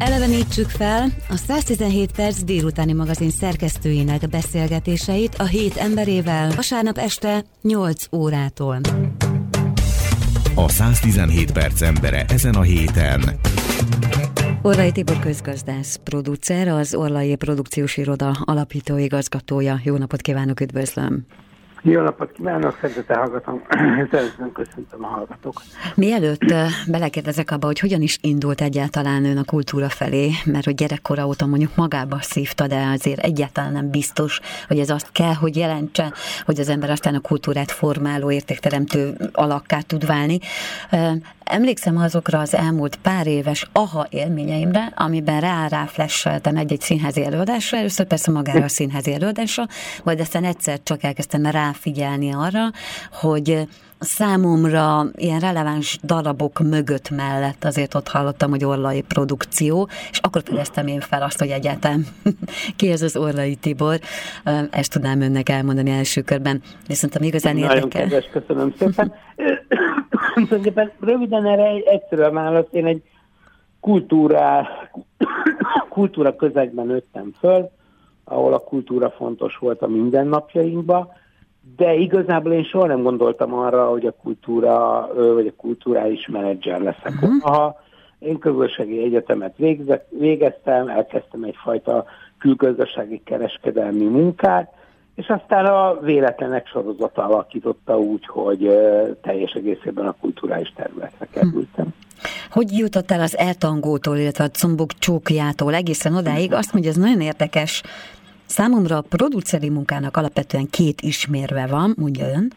Elevenítsük fel a 117 perc délutáni magazin szerkesztőinek beszélgetéseit a hét emberével vasárnap este 8 órától. A 117 perc embere ezen a héten. Orlai Tibor közgazdász, producer, az Orlai Produkciós Iroda alapító igazgatója. Jó napot kívánok, üdvözlöm! Jó napot kívánok, szeretettel hallgatom, szeretettel köszöntöm a hallgatók. Mielőtt belekérdezek abba, hogy hogyan is indult egyáltalán ön a kultúra felé, mert hogy gyerekkora óta mondjuk magába szívta, de azért egyáltalán nem biztos, hogy ez azt kell, hogy jelentse, hogy az ember aztán a kultúrát formáló, értékteremtő alakká tud válni. Emlékszem azokra az elmúlt pár éves aha élményeimre, amiben rá-rá flasheltem egy-egy színházi előadásra, először persze magára a színházi előadásra, majd aztán egyszer csak elkezdtem ráfigyelni arra, hogy számomra ilyen releváns darabok mögött mellett azért ott hallottam, hogy orlai produkció, és akkor fedeztem én fel azt, hogy egyáltalán ki ez az Orlai Tibor. Ezt tudnám önnek elmondani első körben. Viszont ami igazán Nagyon érdekel. kedves, köszönöm szépen. Tulajdonképpen röviden erre egy egyszerű a válasz. Én egy kultúra, kultúra közegben nőttem föl, ahol a kultúra fontos volt a mindennapjainkban, de igazából én soha nem gondoltam arra, hogy a kultúra, vagy a kulturális menedzser leszek. Uh-huh. Ha én közösségi egyetemet végzek, végeztem, elkezdtem egyfajta külgazdasági kereskedelmi munkát, és aztán a véletlenek sorozata alakította úgy, hogy teljes egészében a kulturális területre kerültem. Hm. Hogy jutott el az eltangótól, illetve a combok csókjától egészen odáig? Azt mondja, ez nagyon érdekes. Számomra a produceri munkának alapvetően két ismérve van, mondja ön.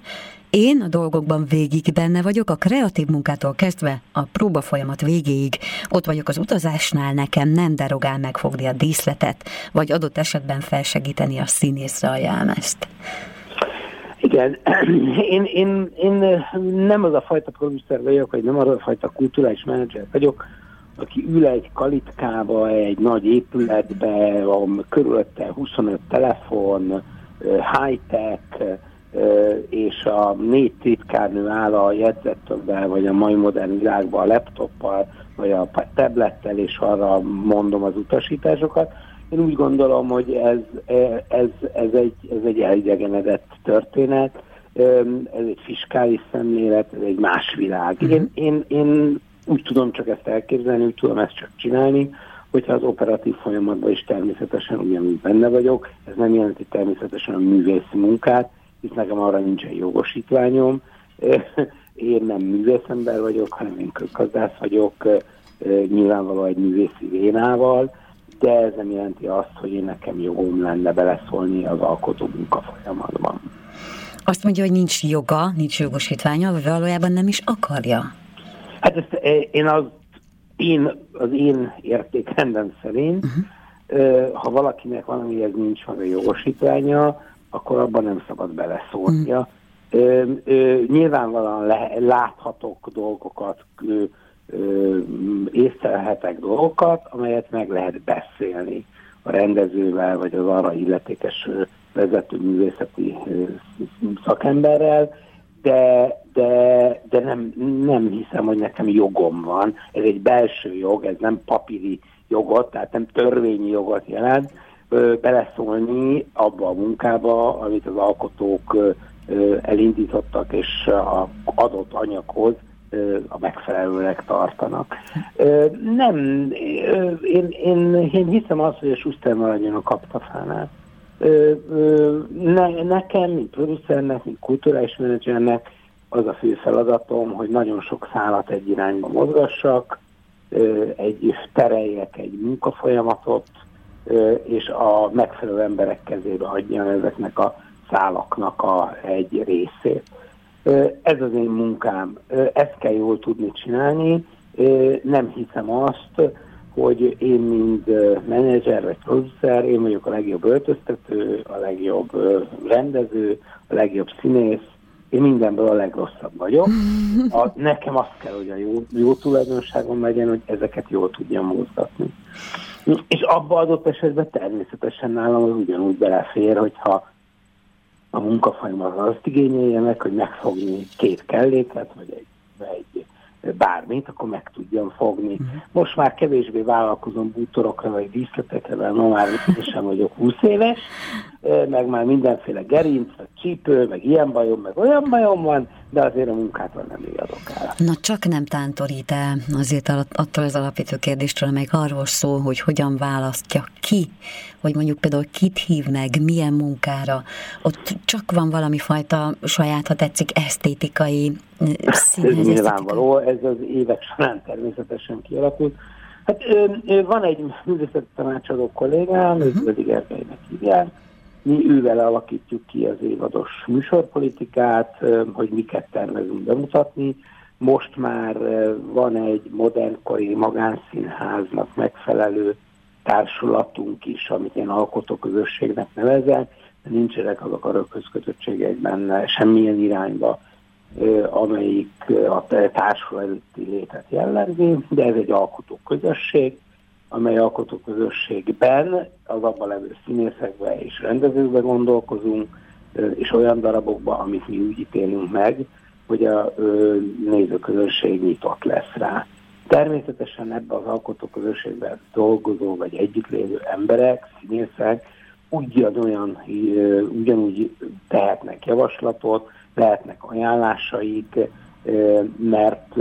Én a dolgokban végig benne vagyok, a kreatív munkától kezdve a próba folyamat végéig. Ott vagyok az utazásnál, nekem nem derogál megfogni a díszletet, vagy adott esetben felsegíteni a színészre a jelmezt. Igen, én, én, én nem az a fajta producer vagyok, vagy nem az a fajta kulturális menedzser vagyok, aki ül egy kalitkába, egy nagy épületbe, van körülötte 25 telefon, high-tech, és a négy titkárnő áll a jegyzettökben, vagy a mai modern világban a laptoppal, vagy a tablettel, és arra mondom az utasításokat. Én úgy gondolom, hogy ez, ez, ez, egy, ez egy elidegenedett történet, ez egy fiskális szemlélet, ez egy más világ. Mhm. Én, én, én úgy tudom csak ezt elképzelni, úgy tudom ezt csak csinálni, hogyha az operatív folyamatban is természetesen ugyanúgy benne vagyok. Ez nem jelenti természetesen a művészi munkát, hisz nekem arra nincsen jogosítványom. Én nem művészember vagyok, hanem én közgazdász vagyok, nyilvánvalóan egy művészi vénával, de ez nem jelenti azt, hogy én nekem jogom lenne beleszólni az alkotó munkafolyamatban. Azt mondja, hogy nincs joga, nincs jogosítványa, vagy valójában nem is akarja. Hát ezt én az én, az én értékrendem szerint, uh-huh. ha valakinek valamihez nincs meg a jogosítványa, akkor abban nem szabad beleszólnia. Uh-huh. Ö, ö, nyilvánvalóan le, láthatok dolgokat, ö, ö, észlelhetek dolgokat, amelyet meg lehet beszélni a rendezővel, vagy az arra illetékes vezető művészeti szakemberrel, de, de, de nem, nem hiszem, hogy nekem jogom van. Ez egy belső jog, ez nem papíri jogot, tehát nem törvényi jogot jelent, beleszólni abba a munkába, amit az alkotók elindítottak, és a adott anyaghoz a megfelelőnek tartanak. Nem, én, én, én hiszem azt, hogy a Schuster maradjon a kaptafánál ne, nekem, mint producernek, mint kulturális menedzsernek az a fő feladatom, hogy nagyon sok szálat egy irányba mozgassak, egy tereljek egy munkafolyamatot, és a megfelelő emberek kezébe adjam ezeknek a szálaknak a egy részét. Ez az én munkám, ezt kell jól tudni csinálni, nem hiszem azt, hogy én, mint menedzser vagy producer, én vagyok a legjobb öltöztető, a legjobb rendező, a legjobb színész, én mindenből a legrosszabb vagyok. A, nekem azt kell, hogy a jó, jó tulajdonságom legyen, hogy ezeket jól tudjam mozgatni. És abba adott esetben természetesen nálam az ugyanúgy belefér, hogyha a munkafolyamat azt igényelje meg, hogy megfogni két kelléket, vagy egy, egy bármit, akkor meg tudjam fogni. Uh-huh. Most már kevésbé vállalkozom bútorokra vagy díszletekre, mert ma már sem vagyok 20 éves, meg már mindenféle gerinc, meg csípő, meg ilyen bajom, meg olyan bajom van, de azért a munkát van nem adok el. Na csak nem tántorít el azért attól az alapvető kérdéstől, amely arról szól, hogy hogyan választja ki, hogy mondjuk például kit hív meg, milyen munkára. Ott csak van valami fajta saját, ha tetszik, esztétikai szín. Ez nyilvánvaló, ez az évek során természetesen kialakult. Hát van egy művészeti tanácsadó kollégám, uh-huh. őt Gergelynek hívják, mi ővel alakítjuk ki az évados műsorpolitikát, hogy miket tervezünk bemutatni. Most már van egy modernkori magánszínháznak megfelelő társulatunk is, amit én alkotóközösségnek nevezek, de nincsenek azok a röghözkötöttségek benne semmilyen irányba, amelyik a társulati létet jellemzi, de ez egy alkotóközösség, amely alkotóközösségben az abban levő színészekbe és rendezőkbe gondolkozunk, és olyan darabokba, amit mi úgy ítélünk meg, hogy a nézőközönség nyitott lesz rá. Természetesen ebben az alkotóközösségben dolgozó vagy együttlévő emberek, színészek ugyanolyan, ugyanúgy tehetnek javaslatot, lehetnek ajánlásaik, mert,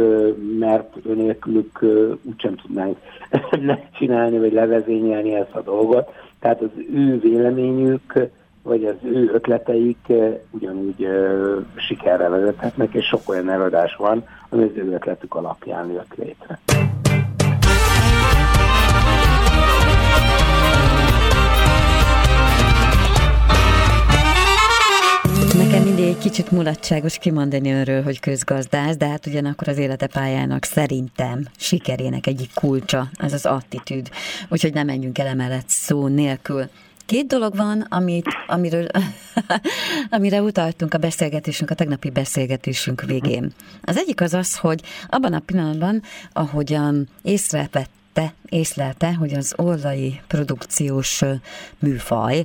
mert önélkülük úgysem tudnánk megcsinálni, vagy levezényelni ezt a dolgot. Tehát az ő véleményük, vagy az ő ötleteik ugyanúgy sikerre vezethetnek, és sok olyan előadás van, ami az ő ötletük alapján jött létre. Nekem mindig egy kicsit mulatságos kimondani önről, hogy közgazdász, de hát ugyanakkor az élete pályának szerintem sikerének egyik kulcsa, ez az attitűd. Úgyhogy nem menjünk el emellett szó nélkül. Két dolog van, amit, amiről, amire utaltunk a beszélgetésünk, a tegnapi beszélgetésünk végén. Az egyik az az, hogy abban a pillanatban, ahogyan észrevette, észlelte, hogy az oldai produkciós műfaj,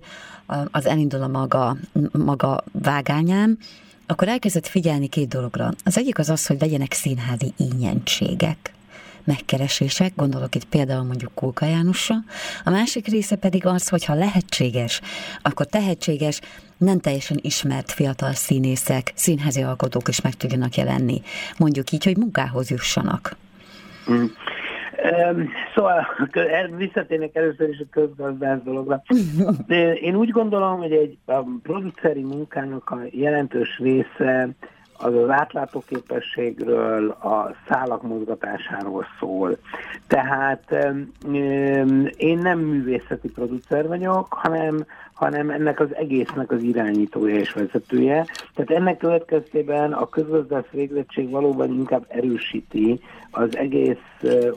az elindul a maga, maga vágányán, akkor elkezdett figyelni két dologra. Az egyik az az, hogy legyenek színházi ínyentségek megkeresések, gondolok itt például mondjuk Kulka Jánosra, a másik része pedig az, hogy ha lehetséges, akkor tehetséges, nem teljesen ismert fiatal színészek, színházi alkotók is meg tudjanak jelenni. Mondjuk így, hogy munkához jussanak. Szóval visszatérnek először is a közgazdász dologra. Én úgy gondolom, hogy egy a produceri munkának a jelentős része az az átlátóképességről, a szálak mozgatásáról szól. Tehát én nem művészeti producer vagyok, hanem hanem ennek az egésznek az irányítója és vezetője. Tehát ennek következtében a közgazdász végzettség valóban inkább erősíti az egész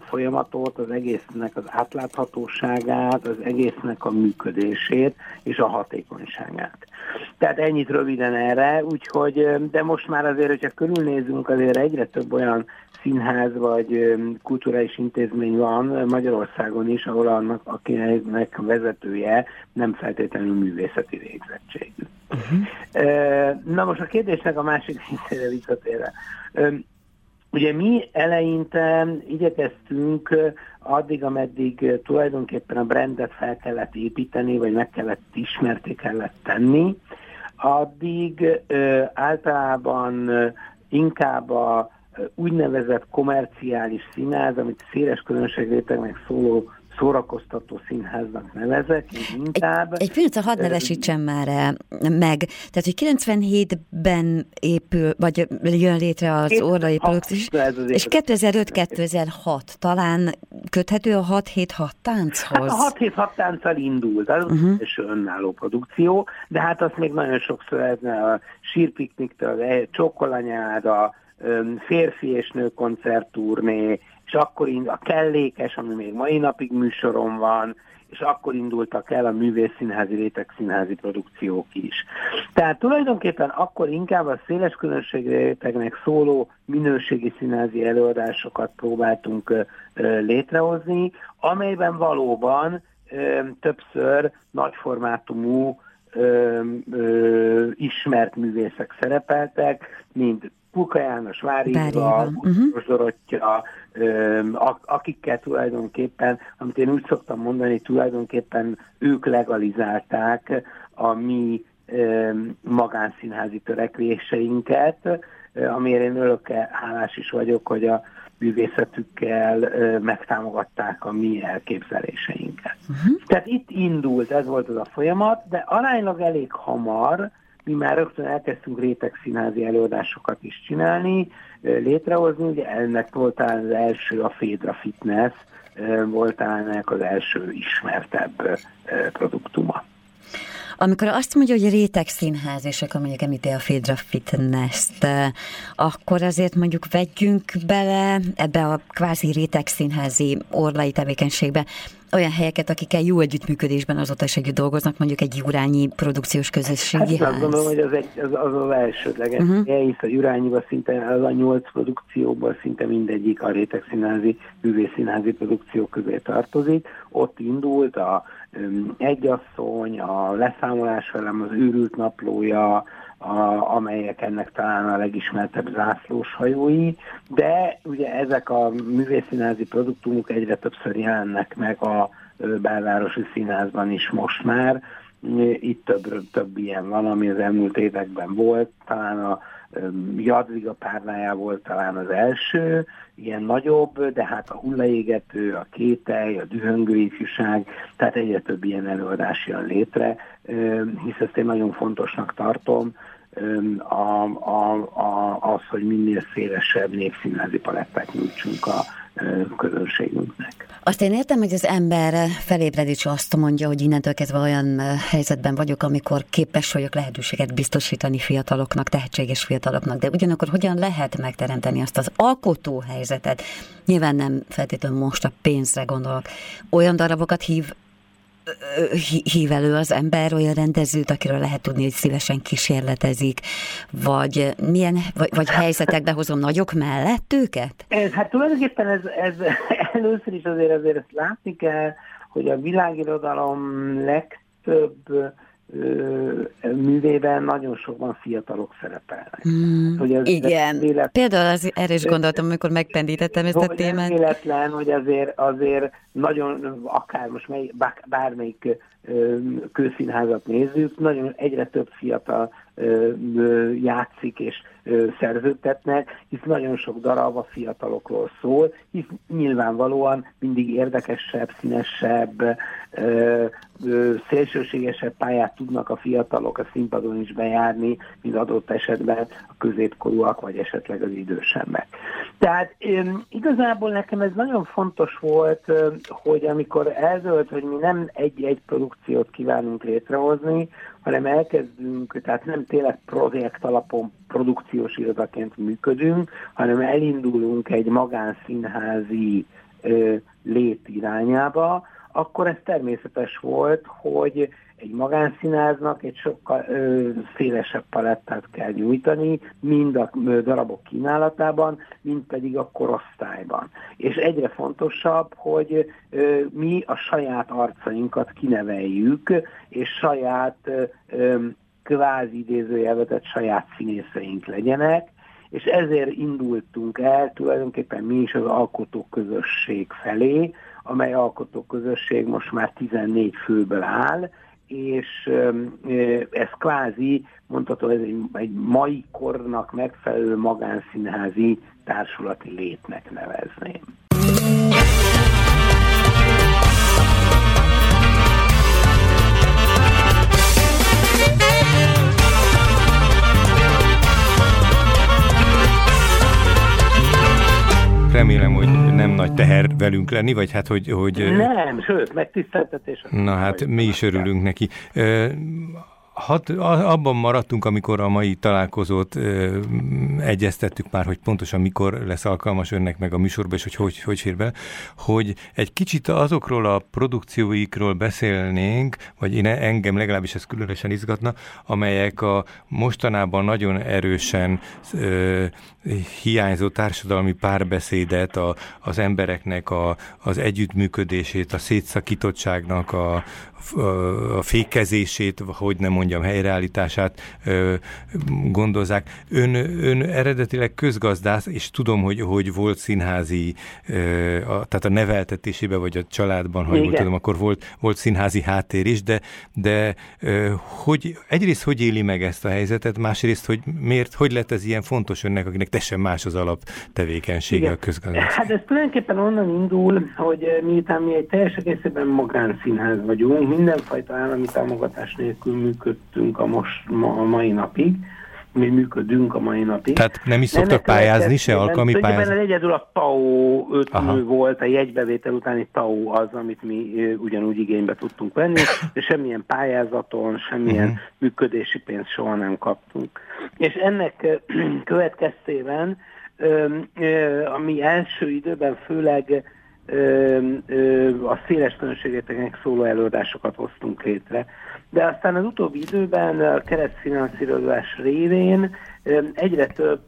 folyamatot, az egésznek az átláthatóságát, az egésznek a működését és a hatékonyságát. Tehát ennyit röviden erre, úgyhogy, de most már azért, hogyha körülnézünk, azért egyre több olyan színház vagy kulturális intézmény van Magyarországon is, ahol annak, akinek vezetője nem feltétlenül művészeti végzettségű. Uh-huh. Na most a kérdésnek a másik részére visszatérve. Ugye mi eleinte igyekeztünk addig, ameddig tulajdonképpen a brandet fel kellett építeni, vagy meg kellett ismerté kellett tenni, addig általában inkább a úgynevezett komerciális színház, amit széles közönségrétegnek szóló szórakoztató színháznak nevezek, inkább. Egy, egy pillanatra hadd nevesítsem már el meg. Tehát, hogy 97-ben épül, vagy jön létre az orrai produkció, és 2005-2006 talán köthető a 6-7-6 tánchoz? Hát a 6-7-6 tánccal indult, az uh-huh. az önálló produkció, de hát azt még nagyon sokszor ez a sírpikniktől, a csokolanyád, a férfi és nő koncertturné, és akkor a kellékes, ami még mai napig műsoron van, és akkor indultak el a művészszínházi rétegszínházi produkciók is. Tehát tulajdonképpen akkor inkább a széles rétegnek szóló minőségi színházi előadásokat próbáltunk létrehozni, amelyben valóban többször nagyformátumú ö, ö, ismert művészek szerepeltek, mint Pulka János, Váriva, uh-huh. Dorottya, akikkel tulajdonképpen, amit én úgy szoktam mondani, tulajdonképpen ők legalizálták a mi magánszínházi törekvéseinket, amiért én örökkel hálás is vagyok, hogy a művészetükkel megtámogatták a mi elképzeléseinket. Uh-huh. Tehát itt indult, ez volt az a folyamat, de aránylag elég hamar mi már rögtön elkezdtünk rétegszínházi előadásokat is csinálni, létrehozni, ugye ennek volt talán az első a Fédra Fitness, volt talán ennek az első ismertebb produktuma. Amikor azt mondja, hogy réteg színház, és akkor mondjuk említi a Fédra Fitness-t, akkor azért mondjuk vegyünk bele ebbe a kvázi réteg színházi orlai tevékenységbe olyan helyeket, akikkel jó együttműködésben azóta is együtt dolgoznak, mondjuk egy Jurányi produkciós közösségi hát, ház. Azt gondolom, hogy az egy, az, az, az elsődleges uh-huh. hisz a Jurányiba szinte az a nyolc produkcióból szinte mindegyik a rétegszínházi, művészszínházi produkció közé tartozik. Ott indult a um, Egyasszony, a Leszámolás velem, az Őrült naplója, a, amelyek ennek talán a legismertebb zászlós hajói, de ugye ezek a művészszínházi produktumok egyre többször jelennek meg a belvárosi színházban is most már. Itt több, több ilyen van, ami az elmúlt években volt, talán a Jadviga párnája volt talán az első, ilyen nagyobb, de hát a hullaégető, a kételj, a dühöngő ifjúság, tehát egyre több ilyen előadás jön létre, hisz ezt én nagyon fontosnak tartom, a, a, a, az, hogy minél szélesebb népszínházi palettát nyújtsunk a közönségünknek. Azt én értem, hogy az ember felébred és azt mondja, hogy innentől kezdve olyan helyzetben vagyok, amikor képes vagyok lehetőséget biztosítani fiataloknak, tehetséges fiataloknak, de ugyanakkor hogyan lehet megteremteni azt az alkotó helyzetet? Nyilván nem feltétlenül most a pénzre gondolok. Olyan darabokat hív hív elő az ember olyan rendezőt, akiről lehet tudni, hogy szívesen kísérletezik, vagy milyen, vagy, vagy helyzetekbe hozom nagyok mellett őket? Ez, hát tulajdonképpen ez, ez először is azért, azért ezt látni kell, hogy a világirodalom legtöbb művében nagyon sokban fiatalok szerepelnek. Mm, hogy az igen, véletlen, például az, erre is gondoltam, amikor megpendítettem ezt a témát. véletlen, hogy azért, azért nagyon, akár most mely, bármelyik kőszínházat nézzük, nagyon egyre több fiatal játszik és szerződtetnek, hisz nagyon sok darab a fiatalokról szól, hisz nyilvánvalóan mindig érdekesebb, színesebb, szélsőségesebb pályát tudnak a fiatalok a színpadon is bejárni, mint adott esetben a középkorúak, vagy esetleg az idősebbek. Tehát igazából nekem ez nagyon fontos volt, hogy amikor eldőlt, hogy mi nem egy-egy produkciót kívánunk létrehozni, hanem elkezdünk, tehát nem tényleg projekt alapon produkciós irodaként működünk, hanem elindulunk egy magánszínházi ö, lét irányába, akkor ez természetes volt, hogy egy magánszínáznak egy sokkal ö, szélesebb palettát kell nyújtani, mind a ö, darabok kínálatában, mind pedig a korosztályban. És egyre fontosabb, hogy ö, mi a saját arcainkat kineveljük, és saját ö, kvázi idézőjelvetett saját színészeink legyenek, és ezért indultunk el tulajdonképpen mi is az alkotóközösség felé, amely alkotóközösség most már 14 főből áll, és ez kvázi, mondható, ez egy, egy mai kornak megfelelő magánszínházi társulati létnek nevezném. Remélem, hogy nem nagy teher velünk lenni, vagy hát, hogy... hogy nem, sőt, megtiszteltetés. Na hát, mi is örülünk neki hat, abban maradtunk, amikor a mai találkozót ö, egyeztettük már, hogy pontosan mikor lesz alkalmas önnek meg a műsorba, és hogy hogy, hogy fér be, hogy egy kicsit azokról a produkcióikról beszélnénk, vagy én engem legalábbis ez különösen izgatna, amelyek a mostanában nagyon erősen ö, hiányzó társadalmi párbeszédet, a, az embereknek a, az együttműködését, a szétszakítottságnak a, a fékezését, hogy nem mondjam, helyreállítását gondozzák. Ön, ön eredetileg közgazdász, és tudom, hogy, hogy volt színházi, tehát a neveltetésében, vagy a családban, ha jól tudom, akkor volt, volt színházi háttér is, de, de hogy egyrészt hogy éli meg ezt a helyzetet, másrészt, hogy miért, hogy lett ez ilyen fontos önnek, akinek teljesen más az alap tevékenysége a közgazdaság? Hát ez tulajdonképpen onnan indul, hogy miután mi egy teljes egészében magánszínház vagyunk, mindenfajta állami támogatás nélkül működtünk a, most, ma, a mai napig, mi működünk a mai napig. Tehát nem is szoktak pályázni se, alkalmi pályázni? Egyedül a TAO öt volt, a jegybevétel utáni TAO az, amit mi ugyanúgy igénybe tudtunk venni, de semmilyen pályázaton, semmilyen uh-huh. működési pénzt soha nem kaptunk. És ennek következtében a mi első időben főleg a széles közönségeknek szóló előadásokat hoztunk létre. De aztán az utóbbi időben a keresztfinanszírozás révén egyre több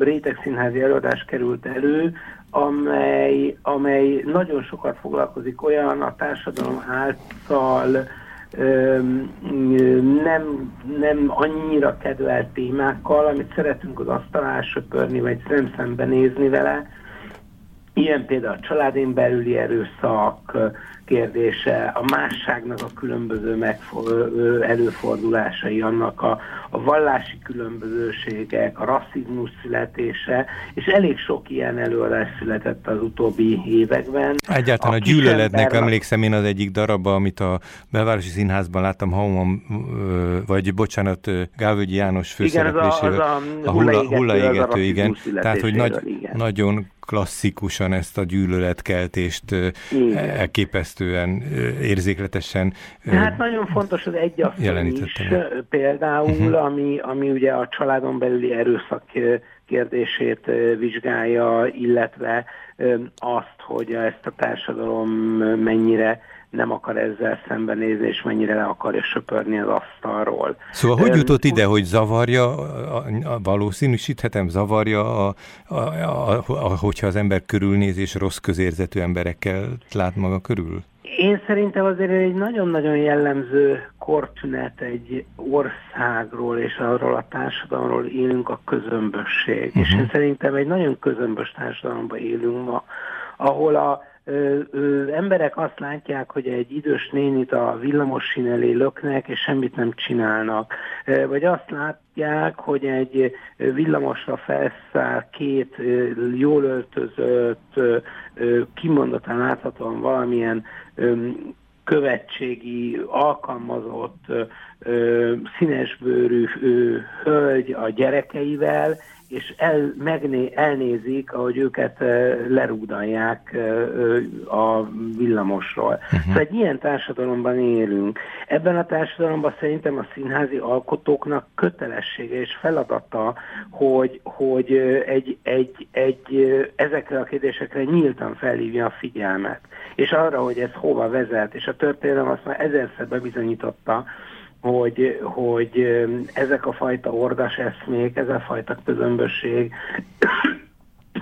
rétegszínházi előadás került elő, amely, amely nagyon sokat foglalkozik olyan a társadalom által nem, nem annyira kedvelt témákkal, amit szeretünk az asztalán söpörni, vagy szembe nézni vele. Ilyen például a családén belüli erőszak, kérdése, a másságnak a különböző előfordulásai, annak a, a vallási különbözőségek, a rasszizmus születése, és elég sok ilyen előadás született az utóbbi években. Egyáltalán a, a gyűlöletnek ember... emlékszem én az egyik darabba, amit a Belvárosi Színházban láttam, Haumam, vagy bocsánat, Gálvögyi János főszereplésével. Igen, az a, az a hullaégető, hullaégető igen. Tehát, hogy nagy, igen. nagyon klasszikusan ezt a gyűlöletkeltést elképesztően érzékletesen Hát nagyon fontos az egyasszony is például, uh-huh. ami, ami ugye a családon belüli erőszak kérdését vizsgálja, illetve azt, hogy ezt a társadalom mennyire nem akar ezzel szembenézni, és mennyire le akarja söpörni az asztalról. Szóval hogy jutott ide, hogy zavarja, a, a, valószínűsíthetem, zavarja, a, a, a, a, hogyha az ember körülnéz, és rossz közérzetű emberekkel lát maga körül? Én szerintem azért egy nagyon-nagyon jellemző kortünet egy országról és arról a társadalomról élünk a közömbösség. Uh-huh. És én szerintem egy nagyon közömbös társadalomban élünk ma, ahol a emberek azt látják, hogy egy idős nénit a villamos elé löknek, és semmit nem csinálnak. Vagy azt látják, hogy egy villamosra felszáll két jól öltözött, kimondottan láthatóan valamilyen követségi, alkalmazott, színesbőrű hölgy a gyerekeivel, és el, megné, elnézik, ahogy őket lerúdalják a villamosról. Uh-huh. Szóval egy ilyen társadalomban élünk. Ebben a társadalomban szerintem a színházi alkotóknak kötelessége és feladata, hogy, hogy egy, egy, egy, ezekre a kérdésekre nyíltan felhívja a figyelmet. És arra, hogy ez hova vezet, és a történelem azt már ezerszer bebizonyította, hogy, hogy ezek a fajta ordas eszmék, ez a fajta közömbösség,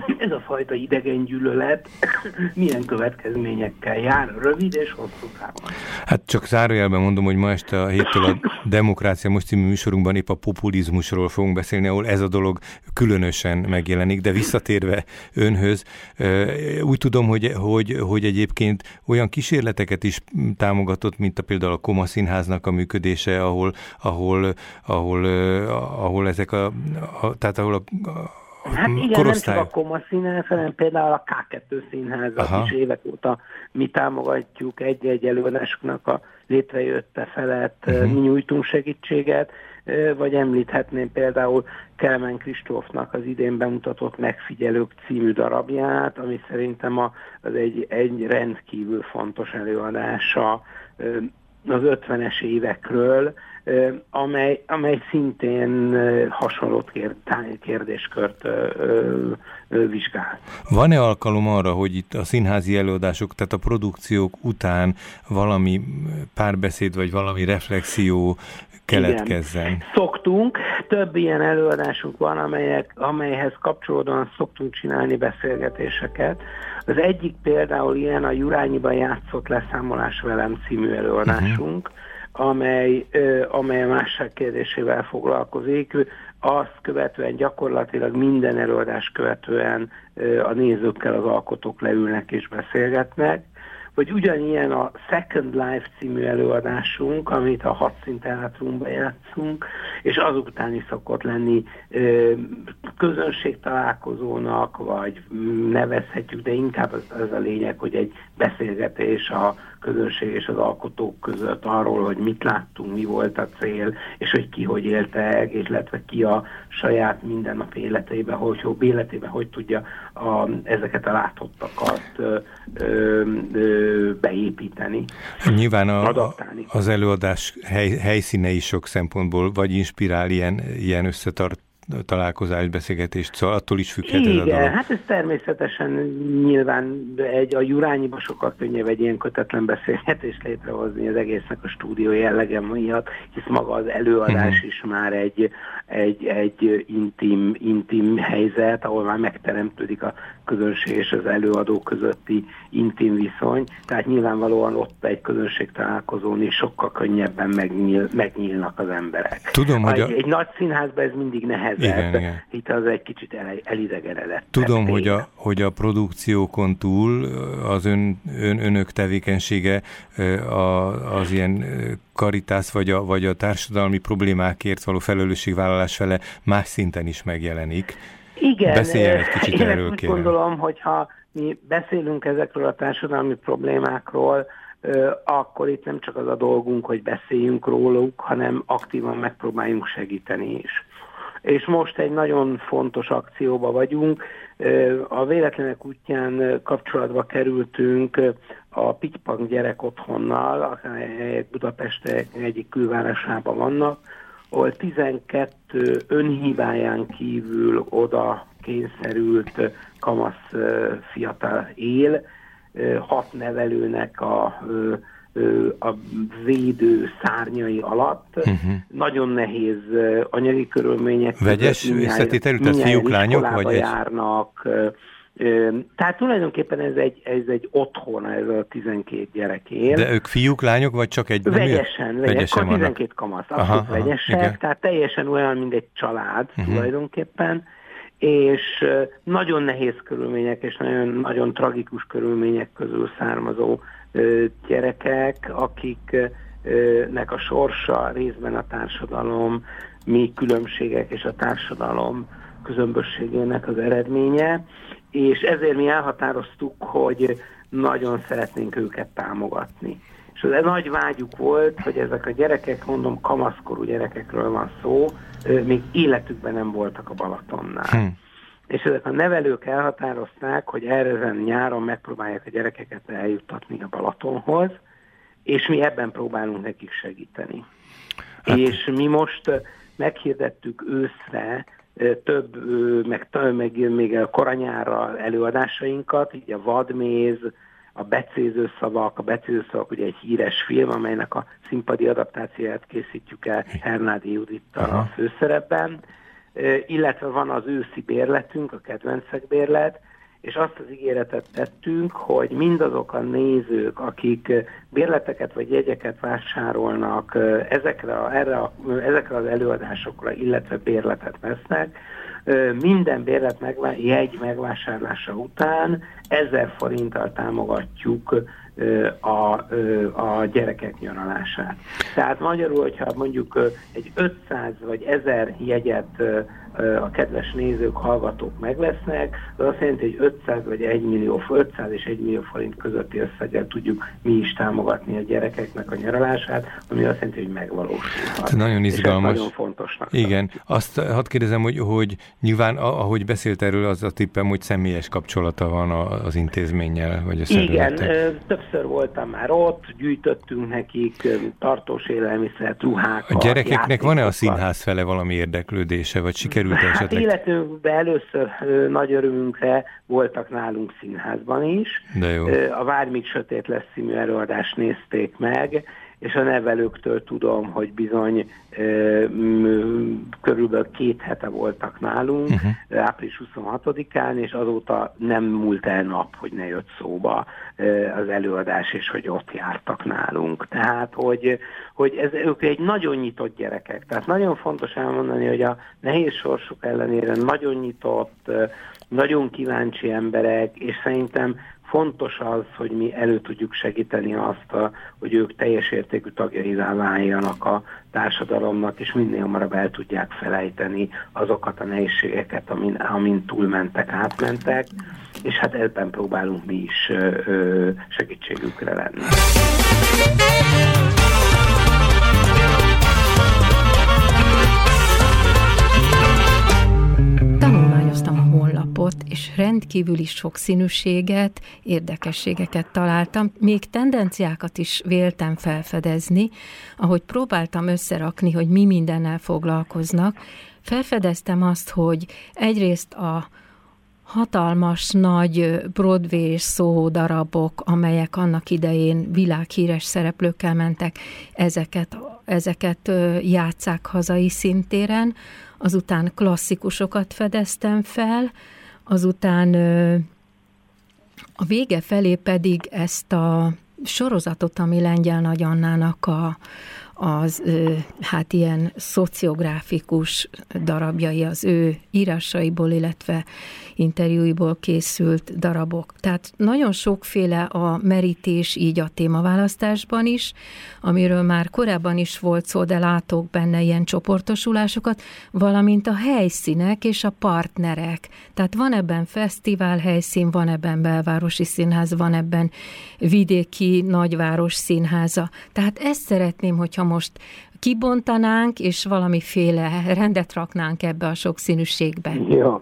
ez a fajta idegen gyűlölet milyen következményekkel jár rövid és hosszú távon. Hát csak zárójelben mondom, hogy ma este a héttől a Demokrácia Most című műsorunkban épp a populizmusról fogunk beszélni, ahol ez a dolog különösen megjelenik, de visszatérve önhöz, úgy tudom, hogy, hogy, hogy egyébként olyan kísérleteket is támogatott, mint a például a Koma Színháznak a működése, ahol, ahol, ahol, ahol ezek a, a tehát ahol a, Hát igen, korosztály. nem csak a Koma színház, hanem például a K2 színházat Aha. is évek óta mi támogatjuk egy-egy előadásoknak a létrejötte felett, uh-huh. mi nyújtunk segítséget, vagy említhetném például Kelemen Kristófnak az idén bemutatott Megfigyelők című darabját, ami szerintem az egy, egy rendkívül fontos előadása az 50-es évekről, amely, amely szintén hasonló kérdéskört vizsgál. Van-e alkalom arra, hogy itt a színházi előadások, tehát a produkciók után valami párbeszéd vagy valami reflexió keletkezzen? Igen. Szoktunk, több ilyen előadásunk van, amelyek, amelyhez kapcsolódóan szoktunk csinálni beszélgetéseket. Az egyik például ilyen a Jurányiban játszott leszámolás velem című előadásunk, uh-huh amely, amely a másság kérdésével foglalkozik. Azt követően gyakorlatilag minden előadás követően a nézőkkel az alkotók leülnek és beszélgetnek vagy ugyanilyen a Second Life című előadásunk, amit a Hadszín Teátrumban játszunk, és azután is szokott lenni ö, közönségtalálkozónak, vagy nevezhetjük, de inkább az, az a lényeg, hogy egy beszélgetés a közönség és az alkotók között arról, hogy mit láttunk, mi volt a cél, és hogy ki hogy élte illetve ki a saját mindennap életében, hogy, életében hogy tudja a, ezeket a látottakat ö, ö, ö, beépíteni. Nyilván a, az előadás hely, helyszíne is sok szempontból vagy inspirál ilyen, ilyen összetart találkozás, beszélgetést, szóval attól is függhet Igen, ez a dolog. hát ez természetesen nyilván egy, a Jurányiba sokkal könnyebb egy ilyen kötetlen beszélgetést létrehozni az egésznek a stúdió jellege miatt, hisz maga az előadás uh-huh. is már egy, egy, egy intim, intim helyzet, ahol már megteremtődik a közönség és az előadó közötti intim viszony, tehát nyilvánvalóan ott egy közönség találkozón is sokkal könnyebben megnyíl, megnyílnak az emberek. Tudom, hogy a... egy, egy nagy színházban ez mindig nehezebb, igen, igen. itt az egy kicsit el, elidegenedett. Tudom, hogy a, hogy a produkciókon túl az ön, ön, önök tevékenysége a, az ilyen karitász vagy a, vagy a társadalmi problémákért való felelősségvállalás fele más szinten is megjelenik. Igen, Beszéljen egy kicsit én erről, úgy kérem. gondolom, hogyha mi beszélünk ezekről a társadalmi problémákról, akkor itt nem csak az a dolgunk, hogy beszéljünk róluk, hanem aktívan megpróbáljunk segíteni is. És most egy nagyon fontos akcióba vagyunk. A véletlenek útján kapcsolatba kerültünk a Pitypang gyerek otthonnal, Budapest egyik külvárosában vannak, ahol 12 önhibáján kívül oda kényszerült kamasz fiatal él, hat nevelőnek a, a védő szárnyai alatt. Uh-huh. Nagyon nehéz anyagi körülmények. Vegyes összetételű, tehát fiúk, lányok? Vagy járnak, tehát tulajdonképpen ez egy, ez egy otthon, ez a 12 gyerek él. De ők fiúk, lányok, vagy csak egy... Vegyesen, vegyesen. 12 kamasz, aha, aha, vegyesek, igen. tehát teljesen olyan, mint egy család uh-huh. tulajdonképpen, és nagyon nehéz körülmények, és nagyon, nagyon tragikus körülmények közül származó gyerekek, akiknek a sorsa részben a társadalom, mi különbségek és a társadalom közömbösségének az eredménye, és ezért mi elhatároztuk, hogy nagyon szeretnénk őket támogatni. És az nagy vágyuk volt, hogy ezek a gyerekek, mondom, kamaszkorú gyerekekről van szó, még életükben nem voltak a Balatonnál. Hm. És ezek a nevelők elhatározták, hogy erre nyáron megpróbálják a gyerekeket eljuttatni a Balatonhoz, és mi ebben próbálunk nekik segíteni. Hát. És mi most meghirdettük őszre több, meg, meg még a koranyára előadásainkat, így a vadméz, a becéző szavak, a becéző szavak ugye egy híres film, amelynek a színpadi adaptációját készítjük el Hernádi Judittal a főszerepben, illetve van az őszi bérletünk, a kedvencek bérlet, és azt az ígéretet tettünk, hogy mindazok a nézők, akik bérleteket vagy jegyeket vásárolnak ezekre, a, erre a, ezekre az előadásokra, illetve bérletet vesznek, minden bérlet megvá- jegy megvásárlása után ezer forinttal támogatjuk a, a gyerekek nyaralását. Tehát magyarul, hogyha mondjuk egy 500 vagy 1000 jegyet a kedves nézők, hallgatók megvesznek, az azt jelenti, hogy 500 vagy 1 millió, 500 és 1 millió forint közötti összeggel tudjuk mi is támogatni a gyerekeknek a nyaralását, ami azt jelenti, hogy megvalósulhat. Nagyon izgalmas. nagyon fontosnak. Igen. Tartjuk. Azt hadd kérdezem, hogy, hogy nyilván, ahogy beszélt erről, az a tippem, hogy személyes kapcsolata van az intézménnyel, vagy a Igen, többször voltam már ott, gyűjtöttünk nekik tartós élelmiszert, ruhákat, A gyerekeknek van-e a színház fele valami érdeklődése, vagy sikerül sikerült hát esetleg? életünkben először nagy örömünkre voltak nálunk színházban is. De jó. A Vármig Sötét lesz című előadást nézték meg, és a nevelőktől tudom, hogy bizony körülbelül két hete voltak nálunk, uh-huh. április 26-án, és azóta nem múlt el nap, hogy ne jött szóba az előadás, és hogy ott jártak nálunk. Tehát, hogy, hogy ez, ők egy nagyon nyitott gyerekek. Tehát nagyon fontos elmondani, hogy a nehéz sorsuk ellenére nagyon nyitott, nagyon kíváncsi emberek, és szerintem fontos az, hogy mi elő tudjuk segíteni azt, hogy ők teljes értékű tagjaivá váljanak a társadalomnak, és minél hamarabb el tudják felejteni azokat a nehézségeket, amin, amin túlmentek, átmentek, és hát ebben próbálunk mi is segítségükre lenni. Honlapot, és rendkívüli sokszínűséget, érdekességeket találtam, még tendenciákat is véltem felfedezni, ahogy próbáltam összerakni, hogy mi mindennel foglalkoznak, felfedeztem azt, hogy egyrészt a hatalmas, nagy Broadway Soho darabok, amelyek annak idején világhíres szereplőkkel mentek, ezeket, ezeket játszák hazai szintéren, azután klasszikusokat fedeztem fel, azután a vége felé pedig ezt a sorozatot, ami Lengyel Nagy Annának a, az hát ilyen szociográfikus darabjai az ő írásaiból, illetve interjúiból készült darabok. Tehát nagyon sokféle a merítés így a témaválasztásban is, amiről már korábban is volt szó, de látok benne ilyen csoportosulásokat, valamint a helyszínek és a partnerek. Tehát van ebben fesztivál helyszín, van ebben belvárosi színház, van ebben vidéki nagyváros színháza. Tehát ezt szeretném, hogyha most kibontanánk, és valamiféle rendet raknánk ebbe a sokszínűségbe. Jó.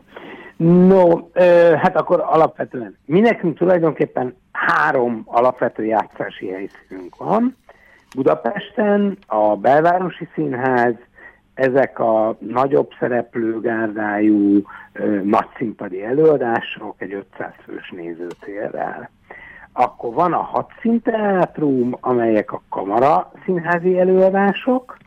No, hát akkor alapvetően mi nekünk tulajdonképpen három alapvető játszási helyszínünk van. Budapesten a Belvárosi Színház, ezek a nagyobb szereplőgárdájú nagy színpadi előadások egy 500 fős nézőtérrel. Akkor van a hadszínteátrum, amelyek a kamara színházi előadások,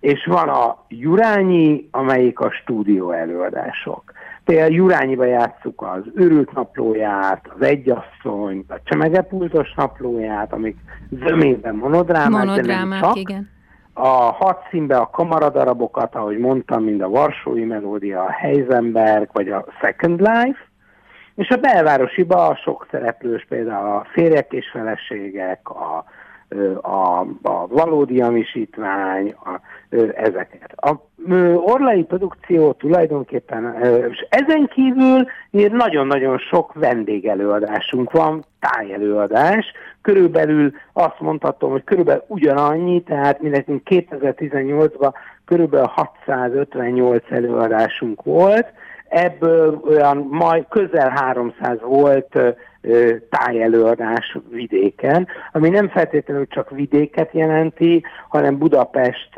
és van a Jurányi, amelyik a stúdió előadások. Például Jurányiba játsszuk az őrült naplóját, az egyasszonyt, a csemegepultos naplóját, amik zömében monodrámák, monodrámák de nem csak. igen. A hat színbe a kamaradarabokat, ahogy mondtam, mind a Varsói Melódia, a Heisenberg, vagy a Second Life, és a belvárosiba a sok szereplős, például a férjek és feleségek, a a, a valódi amisítvány, a, ezeket. A orlai produkció tulajdonképpen, és ezen kívül nagyon-nagyon sok vendégelőadásunk van, tájelőadás, körülbelül azt mondhatom, hogy körülbelül ugyanannyi, tehát mi nekünk 2018-ban körülbelül 658 előadásunk volt, ebből olyan majd közel 300 volt tájelőadás vidéken, ami nem feltétlenül csak vidéket jelenti, hanem Budapest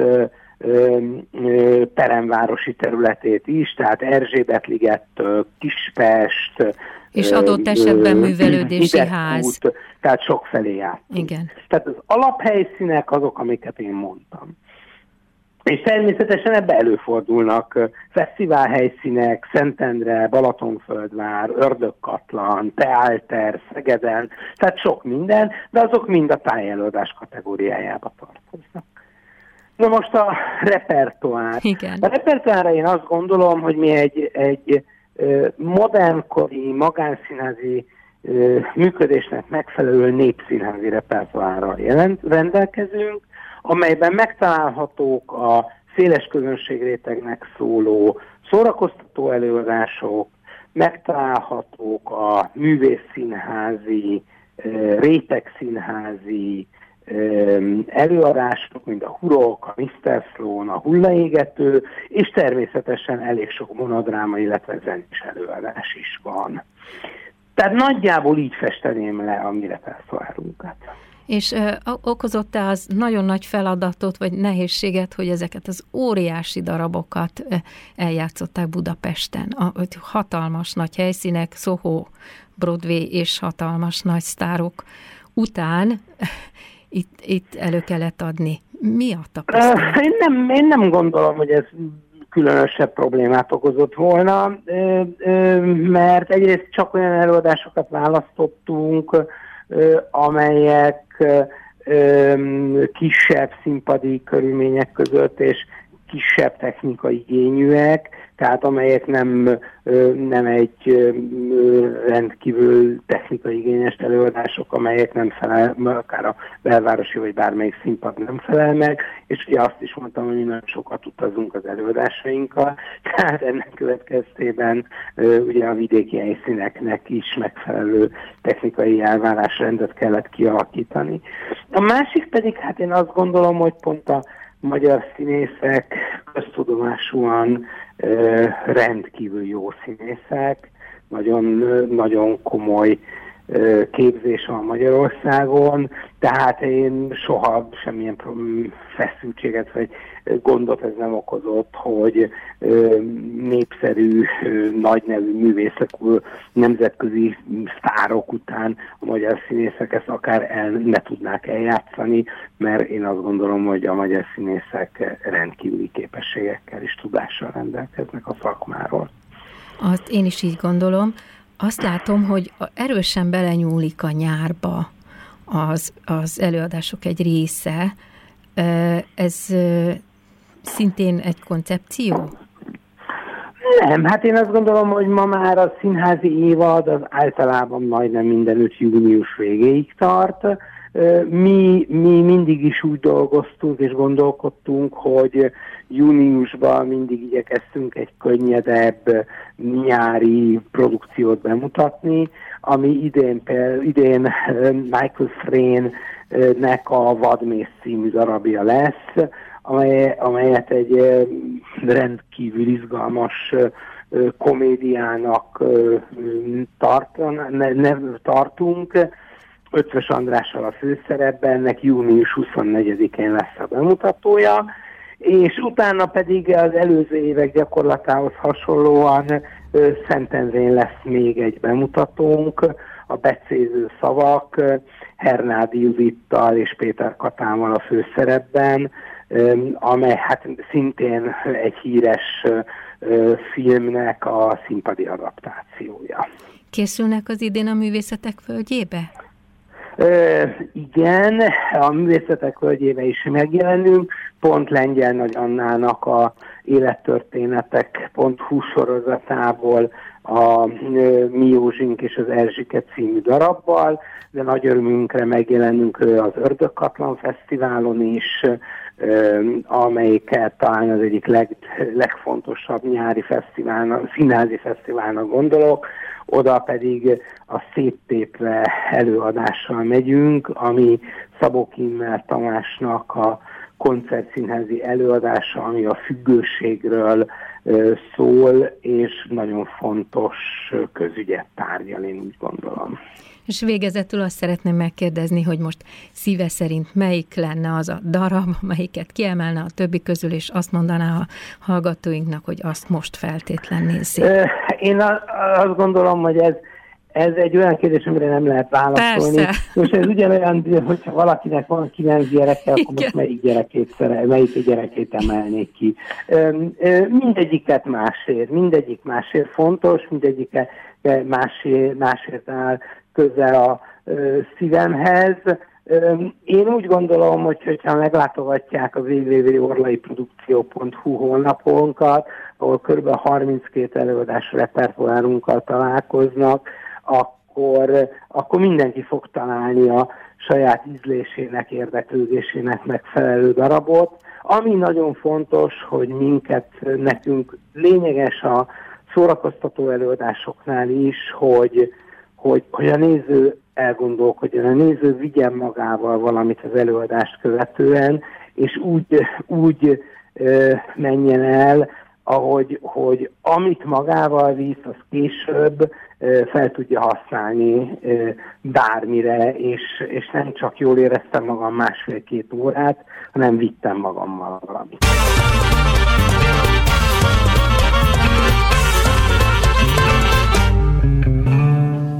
peremvárosi területét is, tehát Erzsébet-ligettől, Kispest, és adott esetben művelődési ház. Tehát sokfelé játszunk. Igen. Tehát az alaphelyszínek azok, amiket én mondtam. És természetesen ebbe előfordulnak fesztiválhelyszínek, Szentendre, Balatonföldvár, Ördögkatlan, Teálter, Szegeden, tehát sok minden, de azok mind a tájelőadás kategóriájába tartoznak. Na most a repertoár. Igen. A repertoárra én azt gondolom, hogy mi egy, egy modernkori, magánszínházi működésnek megfelelő népszínházi repertoárral jelent, rendelkezünk, amelyben megtalálhatók a széles közönségrétegnek szóló szórakoztató előadások, megtalálhatók a művészszínházi, rétegszínházi előadások, mint a Hurok, a Mr. Sloan, a Hullaégető, és természetesen elég sok monodráma, illetve zenés előadás is van. Tehát nagyjából így festeném le a mi repertoárunkat. És ö, okozott-e az nagyon nagy feladatot, vagy nehézséget, hogy ezeket az óriási darabokat ö, eljátszották Budapesten? A, hatalmas nagy helyszínek, Soho, Broadway és hatalmas nagy sztárok után itt, itt elő kellett adni. Mi a tapasztalat? Én nem, én nem gondolom, hogy ez különösebb problémát okozott volna, mert egyrészt csak olyan előadásokat választottunk, amelyek kisebb színpadi körülmények között és kisebb technikai igényűek, tehát amelyek nem, nem egy rendkívül technikai igényes előadások, amelyek nem felel, akár a belvárosi vagy bármelyik színpad nem felel meg, és ugye azt is mondtam, hogy mi nagyon sokat utazunk az előadásainkkal, tehát ennek következtében ugye a vidéki helyszíneknek is megfelelő technikai elvárásrendet kellett kialakítani. A másik pedig, hát én azt gondolom, hogy pont a magyar színészek köztudomásúan rendkívül jó színészek, nagyon, nagyon komoly képzés van Magyarországon, tehát én soha semmilyen feszültséget vagy gondot ez nem okozott, hogy népszerű, nagynevű művészek, nemzetközi sztárok után a magyar színészek ezt akár el, ne tudnák eljátszani, mert én azt gondolom, hogy a magyar színészek rendkívüli képességekkel és tudással rendelkeznek a szakmáról. Azt én is így gondolom. Azt látom, hogy erősen belenyúlik a nyárba az, az előadások egy része. Ez szintén egy koncepció? Nem, hát én azt gondolom, hogy ma már a színházi évad az általában majdnem mindenütt június végéig tart. Mi, mi mindig is úgy dolgoztunk és gondolkodtunk, hogy júniusban mindig igyekeztünk egy könnyedebb nyári produkciót bemutatni, ami idén, idén Michael Frayne-nek a Vadmész című darabja lesz, amely, amelyet egy rendkívül izgalmas komédiának tartunk. Ötvös Andrással a főszerepben, ennek június 24-én lesz a bemutatója, és utána pedig az előző évek gyakorlatához hasonlóan Szentendrén lesz még egy bemutatónk, a becéző szavak, Hernádi Judittal és Péter Katával a főszerepben, amely hát szintén egy híres filmnek a színpadi adaptációja. Készülnek az idén a művészetek földjébe? Ö, igen, a művészetek völgyébe is megjelenünk, pont Lengyel Nagy Annának a élettörténetek.hu sorozatából a Mi Józsink és az Erzsike című darabbal, de nagy örömünkre megjelenünk az Ördögkatlan Fesztiválon is, amelyiket talán az egyik leg, legfontosabb nyári fesztiválnak, színházi fesztiválnak gondolok, oda pedig a széttépve előadással megyünk, ami Szabó Kimmel Tamásnak a koncertszínházi előadása, ami a függőségről szól, és nagyon fontos közügyet tárgyal, én úgy gondolom. És végezetül azt szeretném megkérdezni, hogy most szíve szerint melyik lenne az a darab, melyiket kiemelne a többi közül, és azt mondaná a hallgatóinknak, hogy azt most feltétlen nézzék. Én azt gondolom, hogy ez ez egy olyan kérdés, amire nem lehet válaszolni. Persze. Most ez ugyanolyan, hogyha valakinek van kilenc gyereke, akkor most melyik gyerekét, melyik gyerekét emelnék ki. Mindegyiket másért, mindegyik másért fontos, mindegyik másért, másért áll közel a szívemhez. Én úgy gondolom, hogy hogyha meglátogatják a www.orlaiprodukció.hu honlapunkat, ahol kb. 32 előadás repertoárunkkal találkoznak, akkor, akkor mindenki fog találni a saját ízlésének, érdeklődésének megfelelő darabot. Ami nagyon fontos, hogy minket, nekünk lényeges a szórakoztató előadásoknál is, hogy, hogy, hogy a néző elgondolkodjon, a néző vigyen magával valamit az előadást követően, és úgy, úgy ö, menjen el, ahogy hogy amit magával visz, az később fel tudja használni bármire, és, és nem csak jól éreztem magam másfél-két órát, hanem vittem magammal valamit.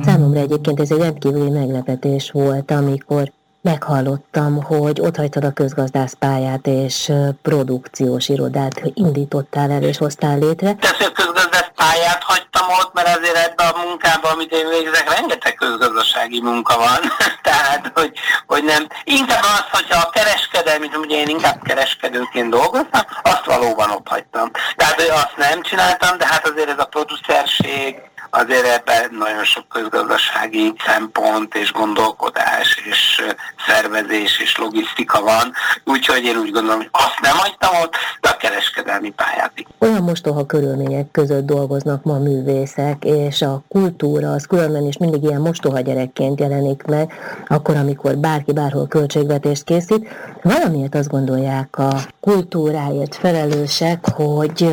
Számomra egyébként ez egy rendkívüli meglepetés volt, amikor meghallottam, hogy ott hagytad a közgazdászpályát, és produkciós irodát indítottál el, és hoztál létre. Persze a közgazdászpályát hagytam ott, mert azért ebben a munkában, amit én végzek, rengeteg közgazdasági munka van. Tehát, hogy, hogy nem. Inkább az, hogyha a kereskedelmi, ugye én inkább kereskedőként dolgoztam, azt valóban ott hagytam. Tehát, hogy azt nem csináltam, de hát azért ez a producerség, azért ebben nagyon sok közgazdasági szempont és gondolkodás és szervezés és logisztika van, úgyhogy én úgy gondolom, hogy azt nem hagytam ott, de a kereskedelmi pályát Olyan mostoha körülmények között dolgoznak ma művészek, és a kultúra az különben is mindig ilyen mostoha gyerekként jelenik meg, akkor, amikor bárki bárhol költségvetést készít. Valamiért azt gondolják a kultúráért felelősek, hogy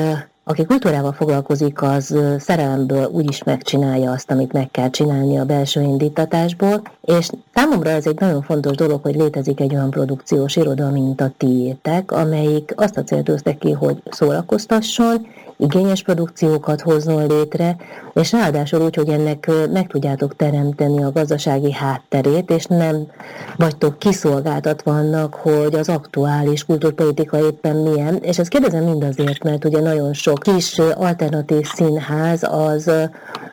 aki kultúrával foglalkozik, az szerelemből úgyis megcsinálja azt, amit meg kell csinálni a belső indítatásból, és számomra ez egy nagyon fontos dolog, hogy létezik egy olyan produkciós iroda, mint a tiétek, amelyik azt a célt ki, hogy szórakoztasson, igényes produkciókat hozzon létre, és ráadásul úgy, hogy ennek meg tudjátok teremteni a gazdasági hátterét, és nem vagytok kiszolgáltatva annak, hogy az aktuális kultúrpolitika éppen milyen. És ezt kérdezem mindazért, mert ugye nagyon sok kis alternatív színház az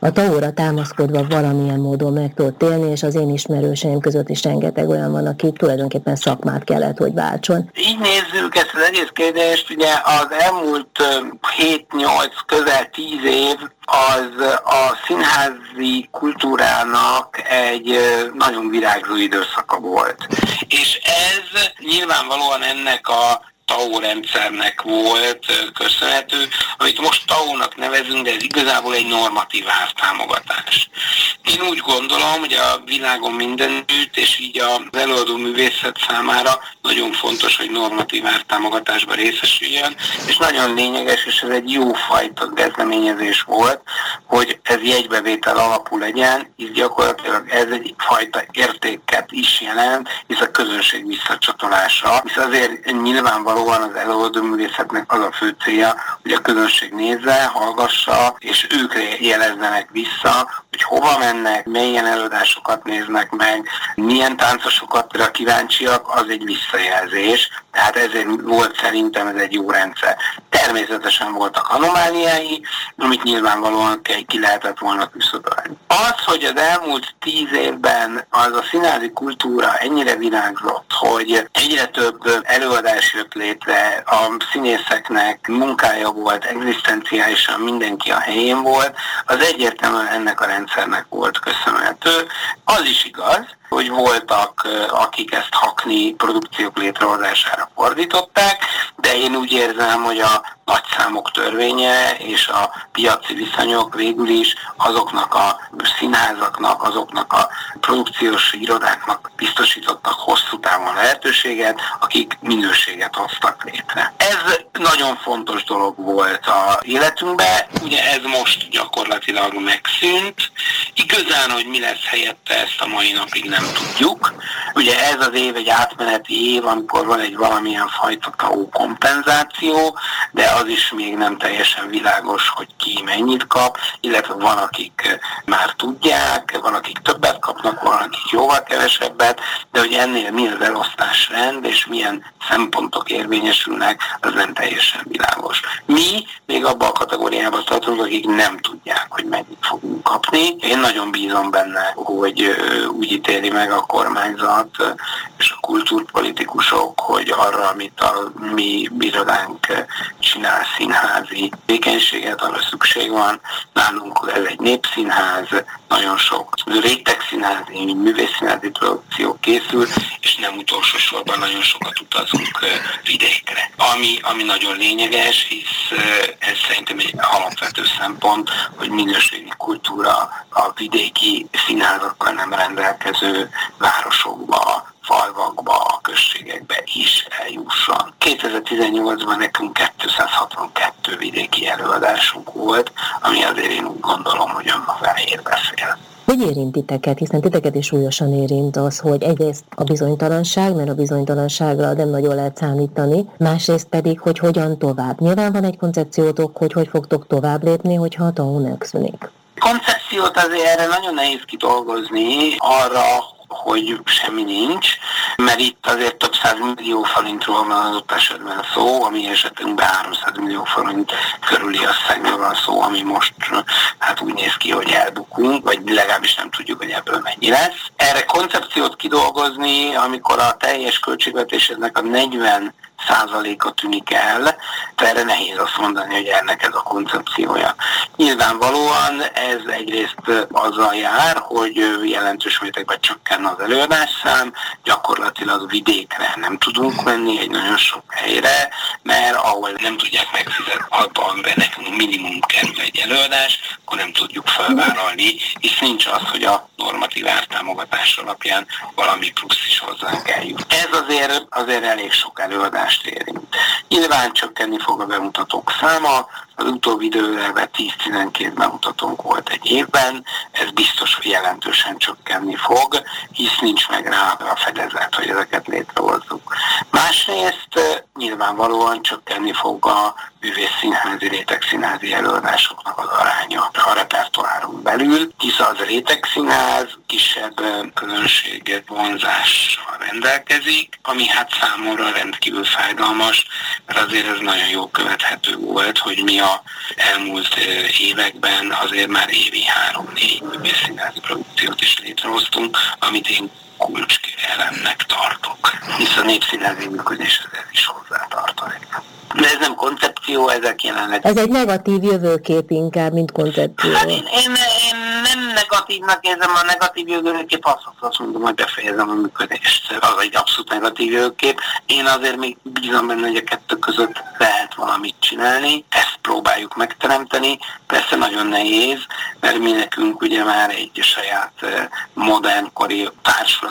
a taóra támaszkodva valamilyen módon meg tudott élni, és az én ismerőseim között is rengeteg olyan van, aki tulajdonképpen szakmát kellett, hogy váltson. Így nézzük ezt az egész kérdést, ugye az elmúlt 7-8, közel 10 év az a színházi kultúrának egy nagyon virágzó időszaka volt. És ez nyilvánvalóan ennek a TAO rendszernek volt köszönhető, amit most TAO-nak nevezünk, de ez igazából egy normatív ártámogatás. Én úgy gondolom, hogy a világon mindenütt, és így az előadó művészet számára nagyon fontos, hogy normatív ártámogatásban részesüljön, és nagyon lényeges, és ez egy jó fajta kezdeményezés volt, hogy ez jegybevétel alapú legyen, és gyakorlatilag ez egy fajta értéket is jelent, hisz a közönség visszacsatolása, hisz azért nyilvánvaló nyilvánvalóan az előadó művészetnek az a fő célja, hogy a közönség nézze, hallgassa, és ők jelezzenek vissza, hogy hova mennek, milyen előadásokat néznek meg, milyen táncosokatra kíváncsiak, az egy visszajelzés. Tehát ezért volt szerintem ez egy jó rendszer. Természetesen voltak anomáliái, amit nyilvánvalóan ki lehetett volna küszöbölni. Az, hogy az elmúlt tíz évben az a színházi kultúra ennyire virágzott, hogy egyre több előadás jött létre, a színészeknek munkája volt, egzisztenciálisan mindenki a helyén volt, az egyértelműen ennek a rendszernek volt köszönhető. Az is igaz, hogy voltak, akik ezt hakni produkciók létrehozására fordították, de én úgy érzem, hogy a nagy számok törvénye és a piaci viszonyok végül is azoknak a színházaknak, azoknak a produkciós irodáknak biztosítottak hosszú távon lehetőséget, akik minőséget hoztak létre. Ez nagyon fontos dolog volt a életünkben, ugye ez most gyakorlatilag megszűnt. Igazán, hogy mi lesz helyette, ezt a mai napig nem tudjuk. Ugye ez az év egy átmeneti év, amikor van egy valamilyen fajta kompenzáció, de az is még nem teljesen világos, hogy ki mennyit kap, illetve van, akik már tudják, van, akik többet kapnak, van, akik jóval kevesebbet, de hogy ennél mi az elosztás rend, és milyen szempontok érvényesülnek, az nem teljesen világos. Mi még abban a kategóriában tartunk, akik nem tudják, hogy mennyit fogunk kapni. Én nagyon bízom benne, hogy úgy ítéli meg a kormányzat és a kultúrpolitikusok, hogy arra, amit a mi birodánk csinál színházi tevékenységet, arra szükség van. Nálunk ez egy népszínház, nagyon sok rétegszínházi, művészszínházi produkció készül, és nem utolsó sorban nagyon sokat utazunk vidékre. Ami, ami nagyon lényeges, hisz ez szerintem egy alapvető szempont, hogy minőségi kultúra a vidéki színházakkal nem rendelkező városokba, falvakba, a községekbe is eljusson. 2018-ban nekünk 262 vidéki előadásunk volt, ami azért én úgy gondolom, hogy önmagáért beszél. Hogy érint titeket, hiszen titeket is súlyosan érint az, hogy egyrészt a bizonytalanság, mert a bizonytalanságra nem nagyon lehet számítani, másrészt pedig, hogy hogyan tovább. Nyilván van egy koncepciótok, hogy hogy fogtok tovább lépni, hogyha a TAO megszűnik. Koncepciót azért erre nagyon nehéz kidolgozni, arra, hogy semmi nincs. mert itt azért több száz millió forintról van adott esetben szó, ami esetünkben 300 millió forint körüli összegről van szó, ami most hát úgy néz ki, hogy elbukunk, vagy legalábbis nem tudjuk, hogy ebből mennyi lesz. Erre koncepciót kidolgozni, amikor a teljes költségvetésnek a 40 százaléka tűnik el, de erre nehéz azt mondani, hogy ennek ez a koncepciója. Nyilvánvalóan ez egyrészt azzal jár, hogy jelentős mértékben csökken az előadásszám, gyakorlatilag vidékre nem tudunk menni egy nagyon sok helyre, mert ahol nem tudják megfizetni, abban nekünk minimum kerül egy előadás, akkor nem tudjuk felvállalni, és nincs az, hogy a normatív ártámogatás alapján valami plusz is hozzánk eljut. Ez azért, azért elég sok előadást érint. Nyilván csökkenni fog a bemutatók száma, az utóbbi időben 10-12 bemutatónk volt egy évben, ez biztos, hogy jelentősen csökkenni fog, hisz nincs meg rá a fedezet, hogy ezeket létrehozzuk. Másrészt nyilvánvalóan csökkenni fog a művészszínházi, rétegszínházi előadásoknak az aránya a repertoáron belül, hisz az rétegszínház kisebb közönséget vonzással rendelkezik, ami hát számomra rendkívül fájdalmas, mert azért ez nagyon jó követhető volt, hogy mi a elmúlt években azért már évi három-négy művészszínházi produkciót is létrehoztunk, amit én kulcselemnek tartok, hisz a népszínházi működéshez ez is hozzátartozik. De ez nem koncepció, ezek jelenleg. Ez egy negatív jövőkép inkább, mint koncepció. Hát én, én, én nem negatívnak érzem a negatív jövőkép, azt, azt mondom, hogy befejezem a működést. Az egy abszolút negatív jövőkép. Én azért még bízom benne, hogy a kettő között lehet valamit csinálni. Ezt próbáljuk megteremteni. Persze nagyon nehéz, mert mi nekünk ugye már egy saját modernkori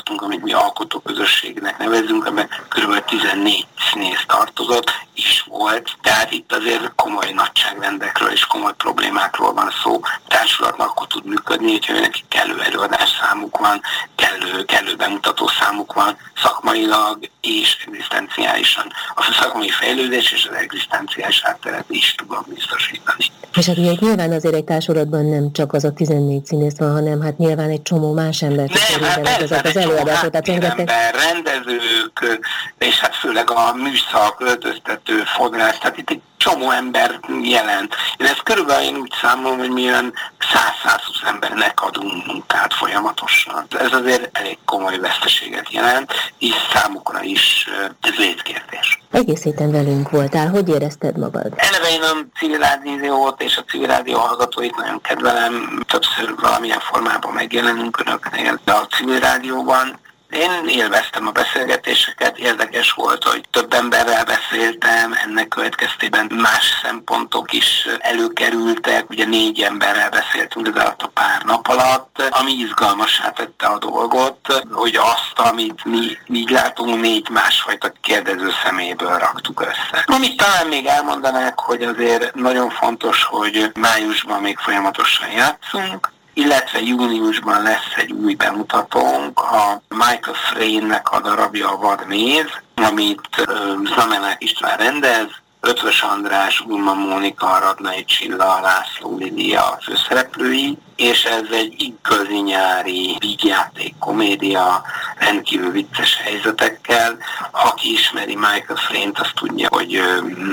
társulatunk, amit mi alkotóközösségnek nevezünk, amiben kb. 14 színész tartozott, is volt. Tehát itt azért komoly nagyságrendekről és komoly problémákról van szó. Társulatnak akkor tud működni, hogyha neki kellő előadás számuk van, kellő, kellő bemutató számuk van, szakmailag és egzisztenciálisan. A szakmai fejlődés és az egzisztenciális hátteret is tudom biztosítani. És hát ugye nyilván azért egy társulatban nem csak az a 14 színész van, hanem hát nyilván egy csomó más ember nem, hát persze, az előadások. Tehát rengeteg... rendezők, és hát főleg a műszak, öltöztető, fodrász, tehát itt egy csomó ember jelent. Én ezt körülbelül én úgy számolom, hogy mi olyan 100-120 embernek adunk munkát folyamatosan. Ez azért elég komoly veszteséget jelent, és számukra is ez létkérdés. Egész héten velünk voltál, hogy érezted magad? Eleve én a civil rádiót és a civil rádió hallgatóit nagyon kedvelem, többször valamilyen formában megjelenünk önöknél, de a civil rádióban én élveztem a beszélgetéseket, érdekes volt, hogy több emberrel beszéltem, ennek következtében más szempontok is előkerültek, ugye négy emberrel beszéltünk ez alatt a pár nap alatt, ami izgalmasá tette a dolgot, hogy azt, amit mi így látunk, négy másfajta kérdező szeméből raktuk össze. Amit talán még elmondanák, hogy azért nagyon fontos, hogy májusban még folyamatosan játszunk, illetve júniusban lesz egy új bemutatónk, a Michael Frayne-nek a darabja a Vadméz, amit Zamenák István rendez, Ötvös András, Ulma Mónika, Radnai Csilla, László Lidia főszereplői, és ez egy igazi nyári vígjáték, komédia, rendkívül vicces helyzetekkel. Aki ismeri Michael Frayn-t, azt tudja, hogy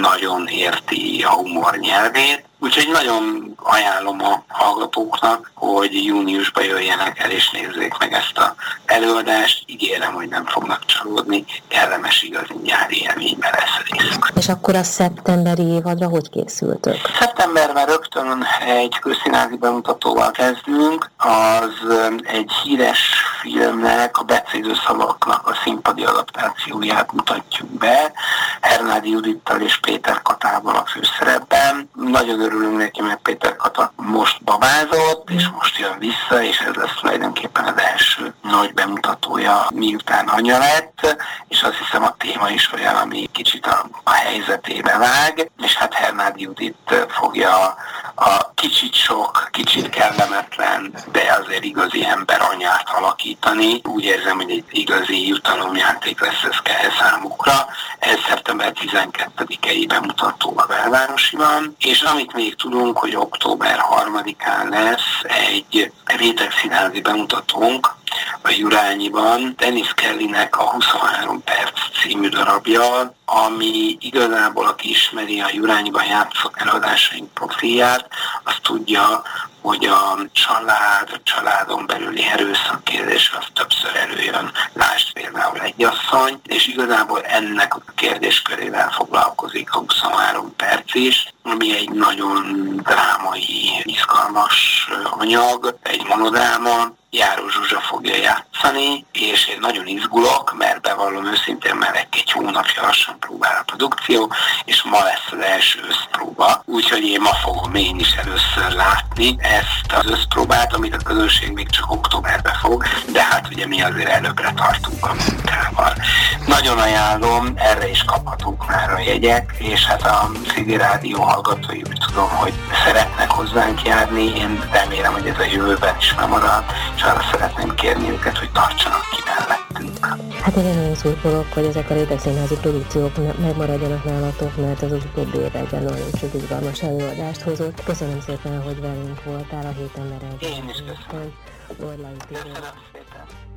nagyon érti a humor nyelvét, Úgyhogy nagyon ajánlom a hallgatóknak, hogy júniusban jöjjenek el és nézzék meg ezt a előadást. Ígérem, hogy nem fognak csalódni, kellemes igazi nyári élményben lesz részük. És akkor a szeptemberi évadra hogy készültök? Szeptemberben rögtön egy közszínázi bemutatóval kezdünk. Az egy híres filmnek, a becéző szavaknak a színpadi adaptációját mutatjuk be. Hernádi Judittal és Péter Katával a főszerepben. Nagyon örülünk neki, mert Péter Kata most babázott, és most jön vissza, és ez lesz tulajdonképpen az első nagy bemutatója, miután anya lett, és azt hiszem a téma is olyan, ami kicsit a, a helyzetébe vág, és hát Hernádi Judit fogja a, kicsit sok, kicsit kellemetlen, de azért igazi ember anyát alakítani. Úgy érzem, hogy egy igazi jutalomjáték lesz ez kell számukra. Ez szeptember 12-i bemutató a belvárosiban, és amit még tudunk, hogy október 3-án lesz egy rétegszínházi bemutatónk, a Jurányiban Dennis Kellynek a 23 perc című darabja, ami igazából, aki ismeri a Jurányiban játszott előadásaink profilját, az tudja, hogy a család, a családon belüli erőszak kérdés az többször előjön, lásd például egy asszony, és igazából ennek a kérdéskörével foglalkozik a 23 perc is, ami egy nagyon drámai, izgalmas anyag, egy monodráma, Járó Zsuzsa fogja játszani, és én nagyon izgulok, mert bevallom őszintén, mert egy hónapja lassan próbál a produkció, és ma lesz az első összpróba, úgyhogy én ma fogom én is először látni ezt az összpróbát, amit a közönség még csak októberben fog, de hát ugye mi azért előbbre tartunk a munkával. Nagyon ajánlom, erre is kaphatunk már a jegyek, és hát a CD Rádió hallgatói úgy tudom, hogy szeretnek hozzánk járni, én remélem, hogy ez a jövőben is marad, és arra szeretném kérni őket, hogy tartsanak ki mellettünk. Hát én nagyon szurkolok, hogy ezek a rétegszínházi produkciók megmaradjanak nálatok, mert az, az utóbbi években nagyon sok izgalmas előadást hozott. Köszönöm szépen, hogy velünk voltál a héten, mert Én is köszönöm. Köszönöm szépen.